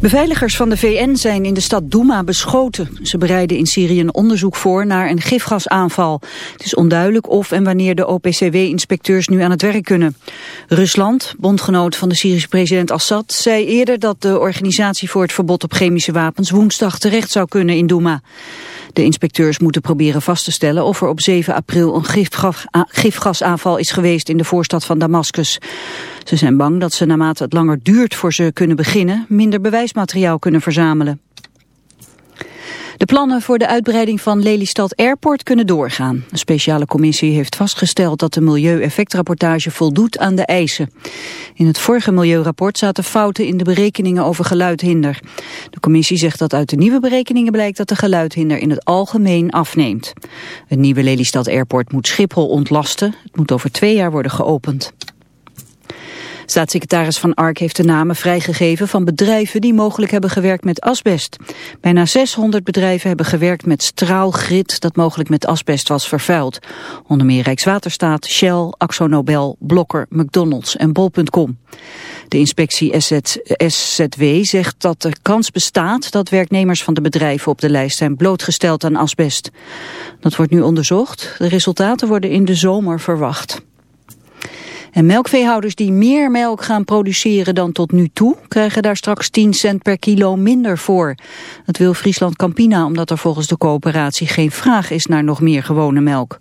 Beveiligers van de VN zijn in de stad Douma beschoten. Ze bereiden in Syrië een onderzoek voor naar een gifgasaanval. Het is onduidelijk of en wanneer de OPCW-inspecteurs nu aan het werk kunnen. Rusland, bondgenoot van de Syrische president Assad, zei eerder dat de organisatie voor het verbod op chemische wapens woensdag terecht zou kunnen in Douma. De inspecteurs moeten proberen vast te stellen of er op 7 april een gifgasaanval is geweest in de voorstad van Damascus. Ze zijn bang dat ze naarmate het langer duurt voor ze kunnen beginnen minder bewijsmateriaal kunnen verzamelen. De plannen voor de uitbreiding van Lelystad Airport kunnen doorgaan. Een speciale commissie heeft vastgesteld dat de milieueffectrapportage voldoet aan de eisen. In het vorige milieurapport zaten fouten in de berekeningen over geluidhinder. De commissie zegt dat uit de nieuwe berekeningen blijkt dat de geluidhinder in het algemeen afneemt. Het nieuwe Lelystad Airport moet Schiphol ontlasten. Het moet over twee jaar worden geopend. Staatssecretaris Van Ark heeft de namen vrijgegeven van bedrijven die mogelijk hebben gewerkt met asbest. Bijna 600 bedrijven hebben gewerkt met straalgrit dat mogelijk met asbest was vervuild. Onder meer Rijkswaterstaat, Shell, AxoNobel, Blokker, McDonald's en Bol.com. De inspectie SZW zegt dat de kans bestaat dat werknemers van de bedrijven op de lijst zijn blootgesteld aan asbest. Dat wordt nu onderzocht. De resultaten worden in de zomer verwacht. En melkveehouders die meer melk gaan produceren dan tot nu toe... krijgen daar straks 10 cent per kilo minder voor. Dat wil Friesland Campina omdat er volgens de coöperatie... geen vraag is naar nog meer gewone melk.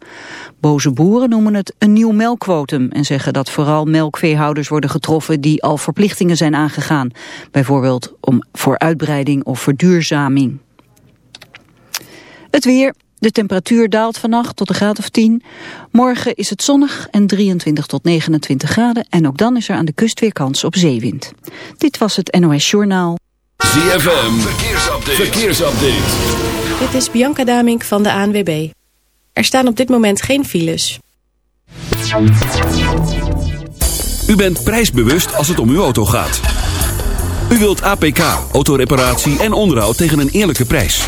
Boze boeren noemen het een nieuw melkquotum... en zeggen dat vooral melkveehouders worden getroffen... die al verplichtingen zijn aangegaan. Bijvoorbeeld om voor uitbreiding of verduurzaming. Het weer. De temperatuur daalt vannacht tot een graad of 10. Morgen is het zonnig en 23 tot 29 graden. En ook dan is er aan de kust weer kans op zeewind. Dit was het NOS Journaal. ZFM, verkeersupdate. verkeersupdate. Dit is Bianca Damink van de ANWB. Er staan op dit moment geen files. U bent prijsbewust als het om uw auto gaat. U wilt APK, autoreparatie en onderhoud tegen een eerlijke prijs.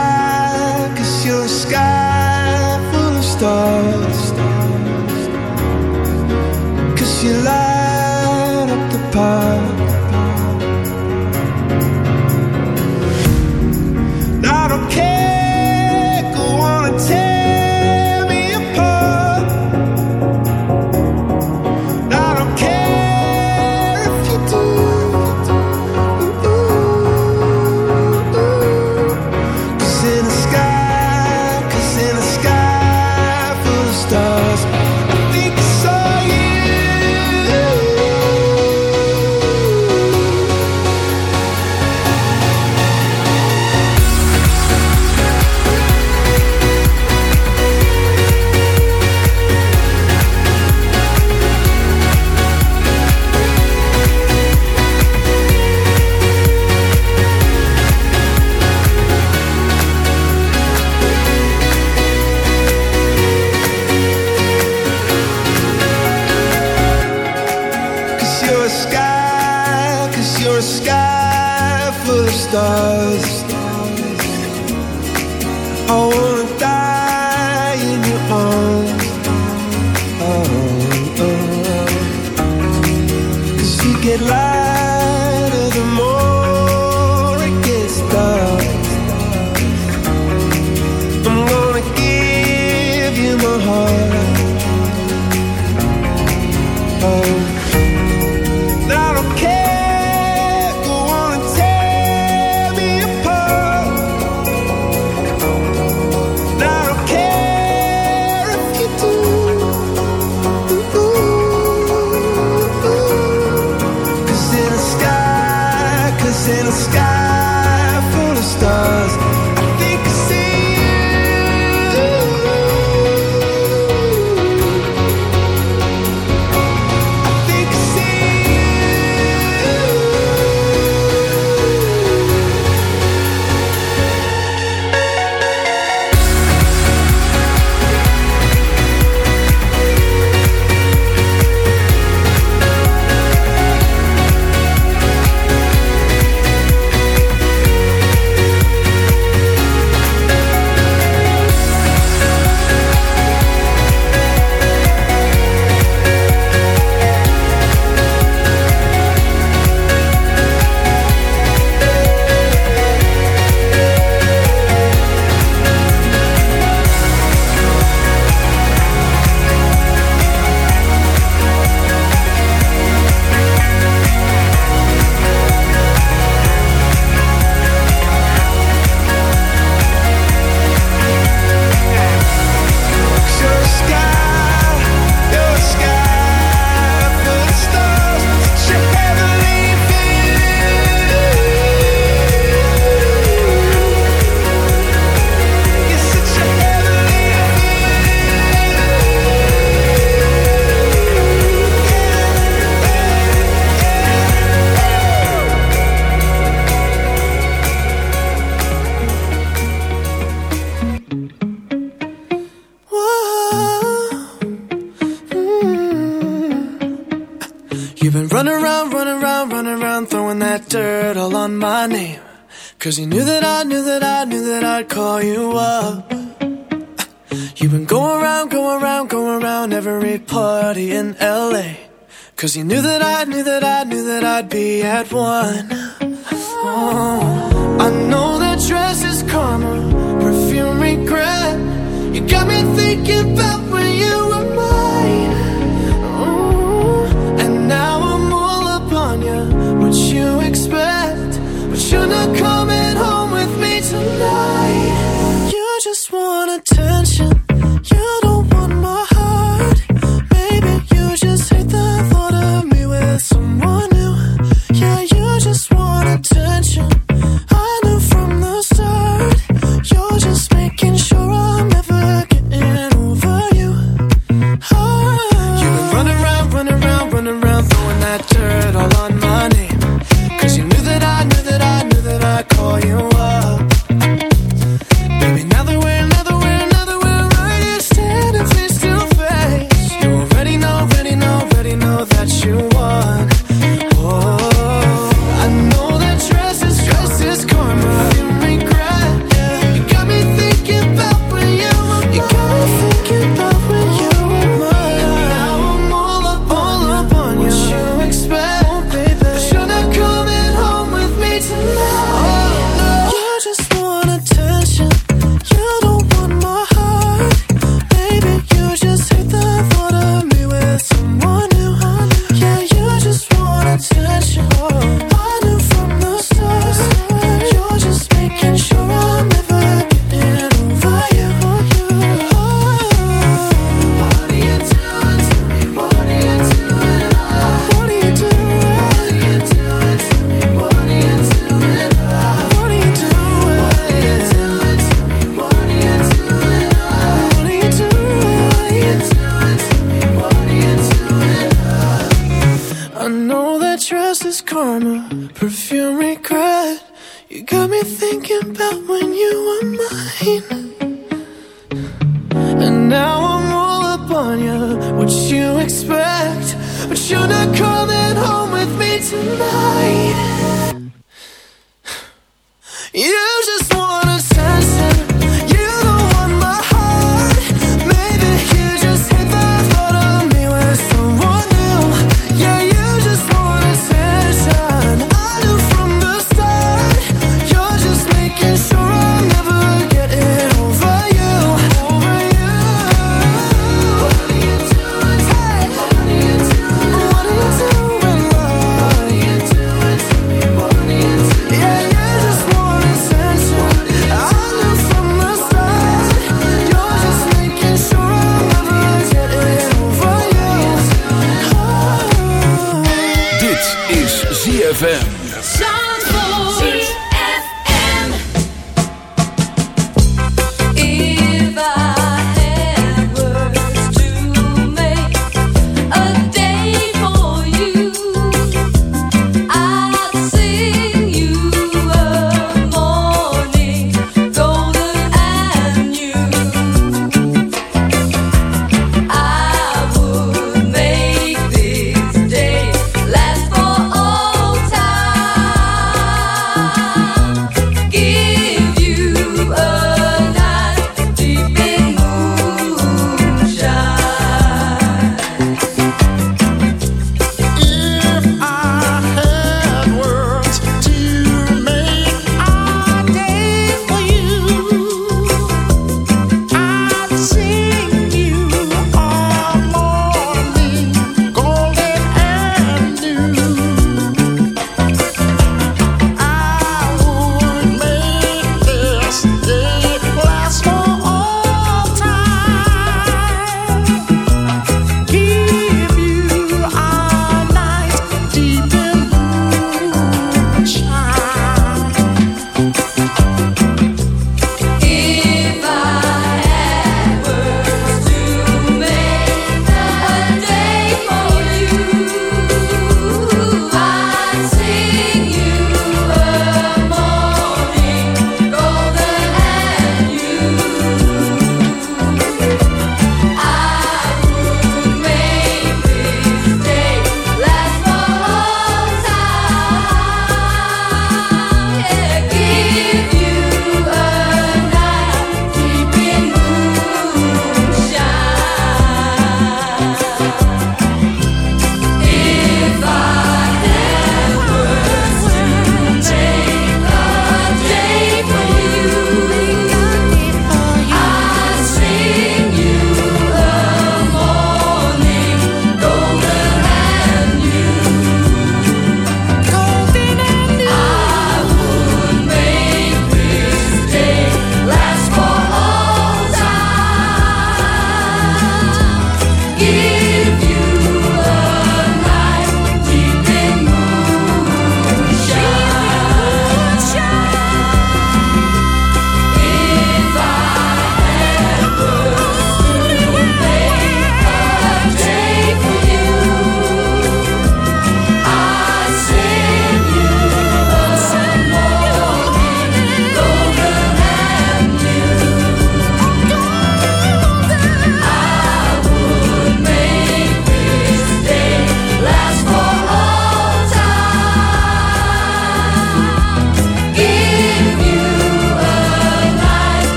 Run around, run around, run around, throwing that dirt all on my name. Cause you knew that I knew that I knew that I'd call you up. You've been going around, going around, going around every party in LA. Cause you knew that I knew that I knew that I'd be at one. Oh. I know that dress is karma, perfume regret. You got me thinking about what you expect, but you're not coming home with me tonight. You just want attention.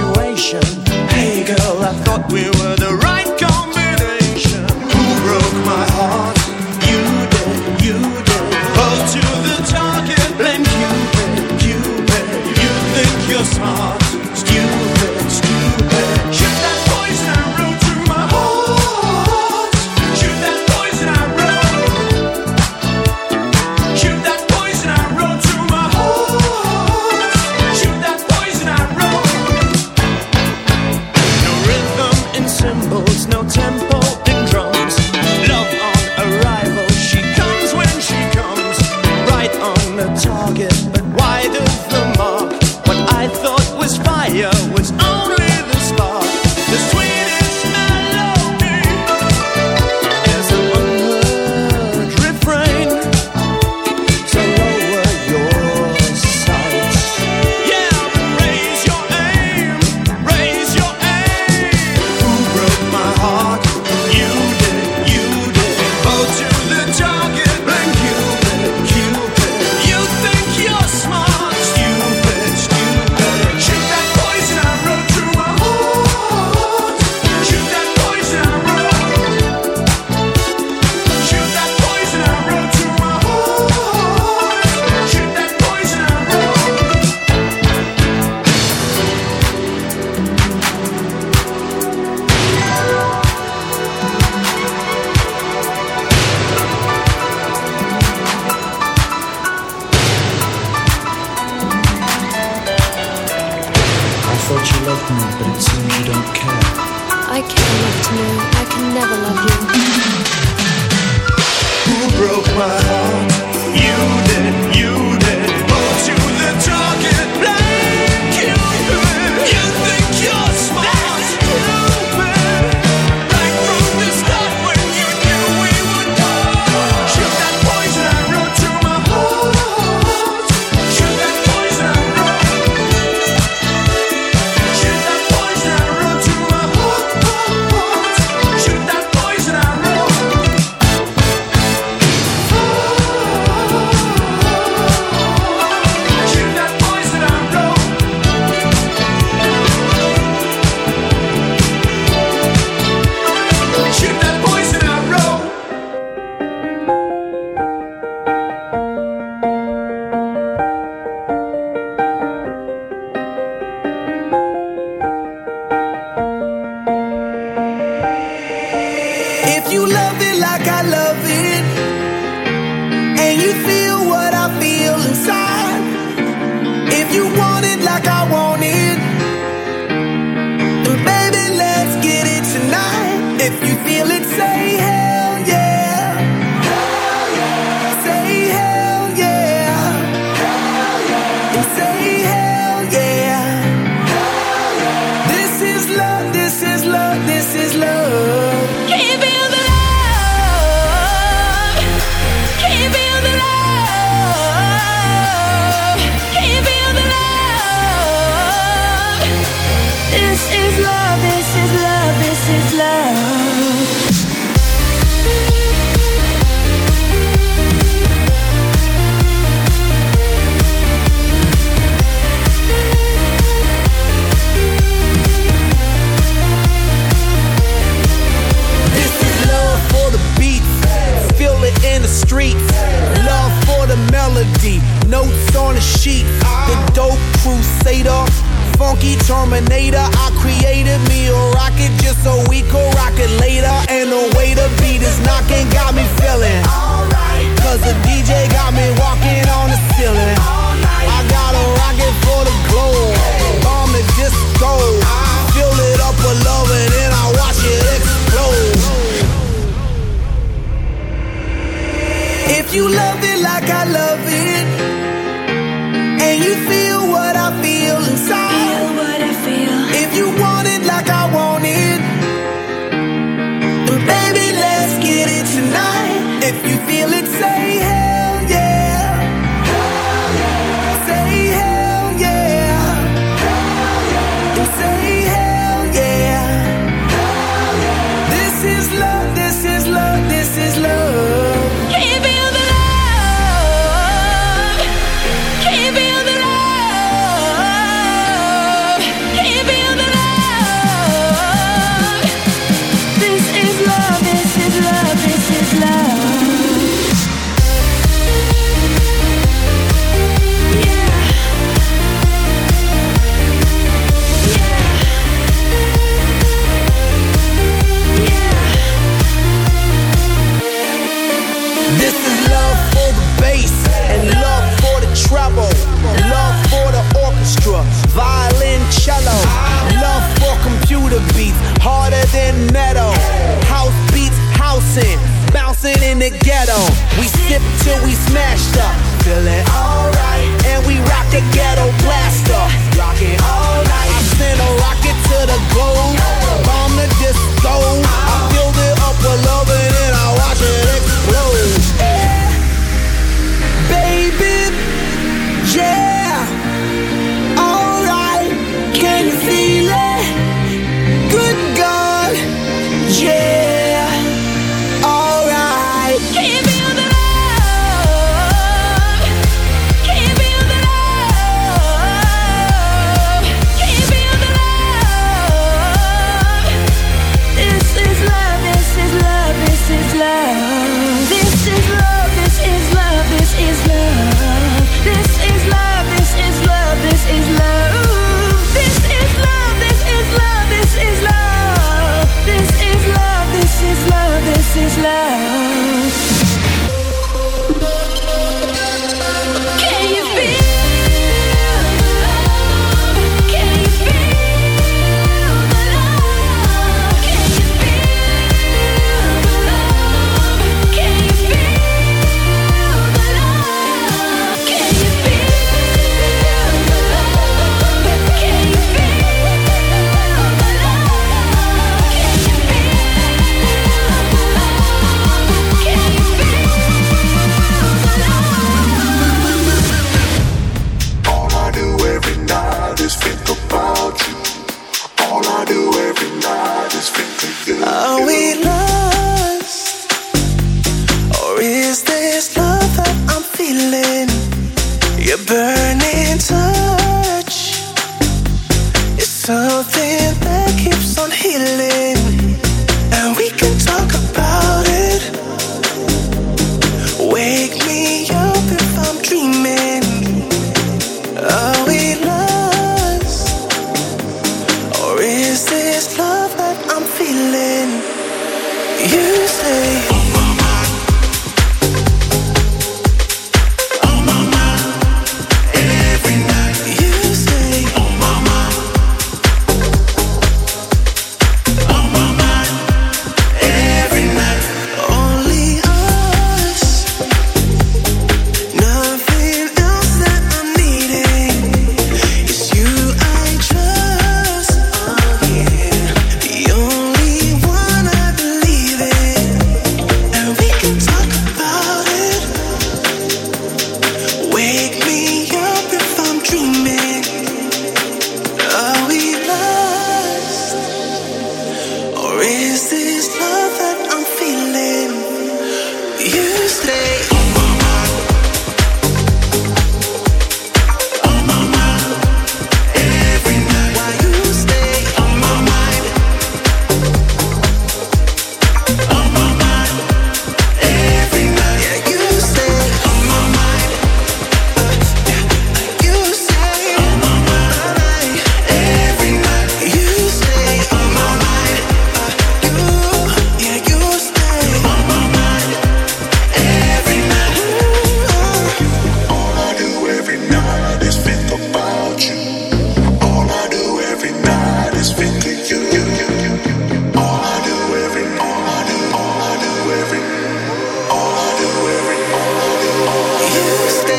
situation. Hey girl, I thought we were the right combination. Who broke my heart? world that keeps on healing,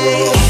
away.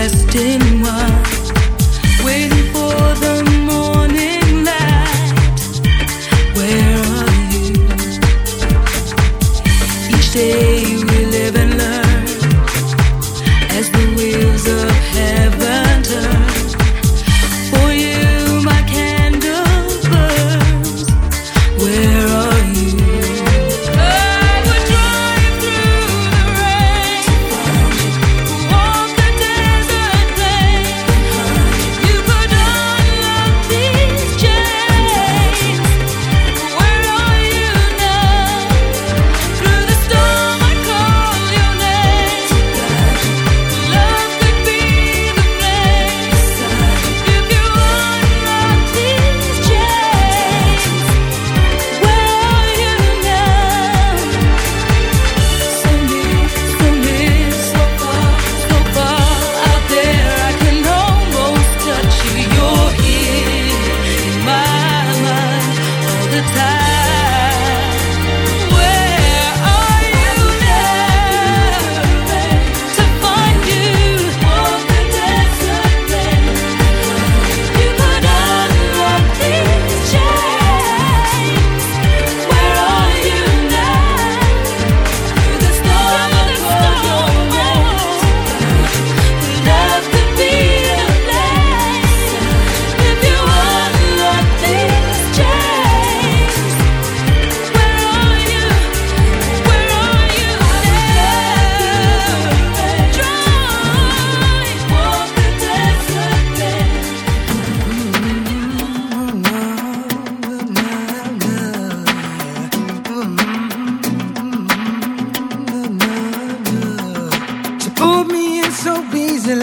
rest in one.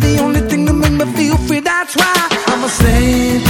the only thing that make me feel free. That's why I'm a slave.